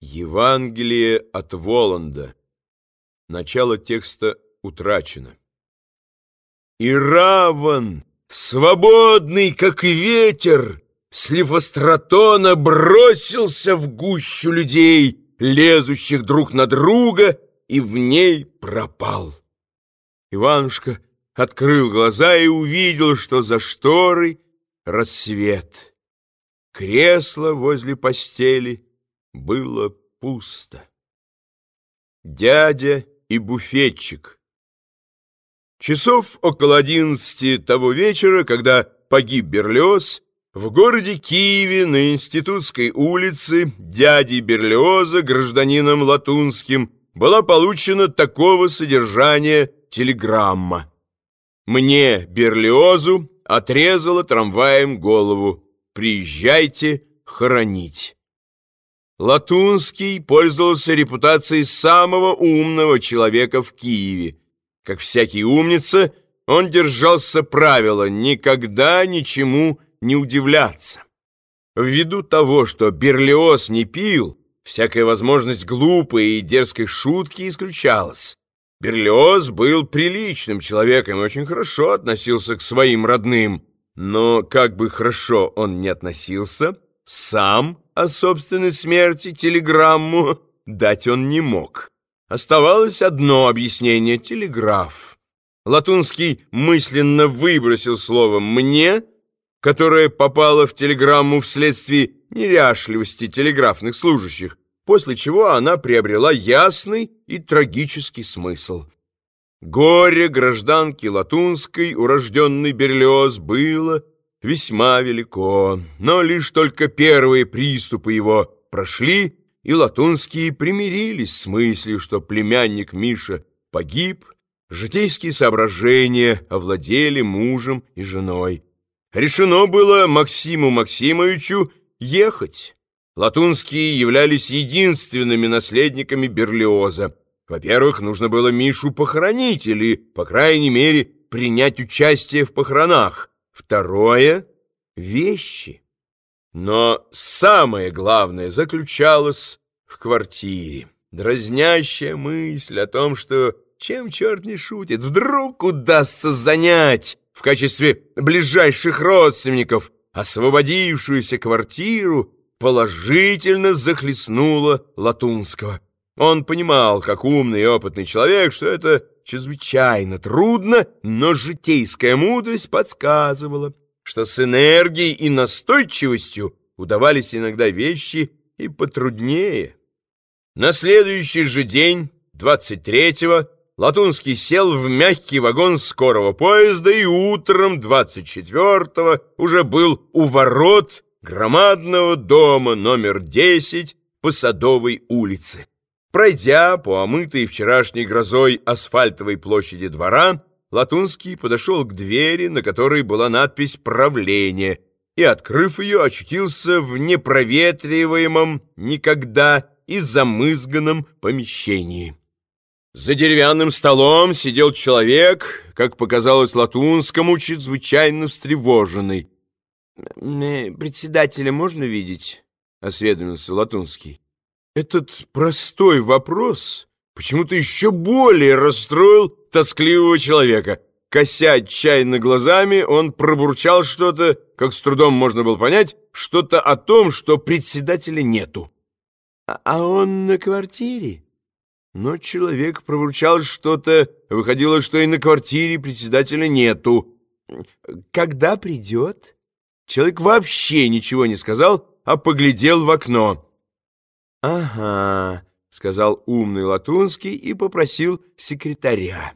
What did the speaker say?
Евангелие от Воланда. Начало текста утрачено. И Раван, свободный, как ветер, с Лифостратона бросился в гущу людей, лезущих друг на друга, и в ней пропал. Иванушка открыл глаза и увидел, что за шторой рассвет. Кресло возле постели было пусто. Дядя и буфетчик. Часов около одиннадцати того вечера, когда погиб Берлиоз, в городе Киеве на Институтской улице дяди Берлиоза, гражданином Латунским, была получена такого содержания телеграмма. Мне, Берлиозу, отрезала трамваем голову. Приезжайте хоронить. Латунский пользовался репутацией самого умного человека в Киеве. Как всякий умница, он держался правила никогда ничему не удивляться. Ввиду того, что Берлиоз не пил, всякая возможность глупой и дерзкой шутки исключалась. Берлиоз был приличным человеком и очень хорошо относился к своим родным, но как бы хорошо он не относился, сам о собственной смерти телеграмму дать он не мог. Оставалось одно объяснение — телеграф. Латунский мысленно выбросил слово «мне», которое попало в телеграмму вследствие неряшливости телеграфных служащих, после чего она приобрела ясный и трагический смысл. Горе гражданки Латунской, урожденный Берлиоз, было весьма велико, но лишь только первые приступы его прошли, и Латунские примирились с мыслью, что племянник Миша погиб, житейские соображения овладели мужем и женой. Решено было Максиму Максимовичу ехать. Латунские являлись единственными наследниками Берлиоза. Во-первых, нужно было Мишу похоронить или, по крайней мере, принять участие в похоронах. Второе — вещи. Но самое главное заключалось в квартире. Дразнящая мысль о том, что, чем черт не шутит, вдруг удастся занять в качестве ближайших родственников освободившуюся квартиру, положительно захлестнула Латунского. Он понимал, как умный и опытный человек, что это чрезвычайно трудно, но житейская мудрость подсказывала, что с энергией и настойчивостью удавались иногда вещи и потруднее. На следующий же день, 23-го, Латунский сел в мягкий вагон скорого поезда и утром 24-го уже был у ворот громадного дома номер 10 по Садовой улице. Пройдя по омытой вчерашней грозой асфальтовой площади двора, Латунский подошел к двери, на которой была надпись «Правление», и, открыв ее, очутился в непроветриваемом никогда и замызганном помещении. За деревянным столом сидел человек, как показалось Латунскому, чрезвычайно встревоженный. «Председателя можно видеть?» — осведомился Латунский. Этот простой вопрос почему-то еще более расстроил тоскливого человека. Кося отчаянно глазами, он пробурчал что-то, как с трудом можно было понять, что-то о том, что председателя нету. «А, а он на квартире?» Но человек пробурчал что-то, выходило, что и на квартире председателя нету. «Когда придет?» Человек вообще ничего не сказал, а поглядел в окно. «Ага», — сказал умный Латунский и попросил секретаря.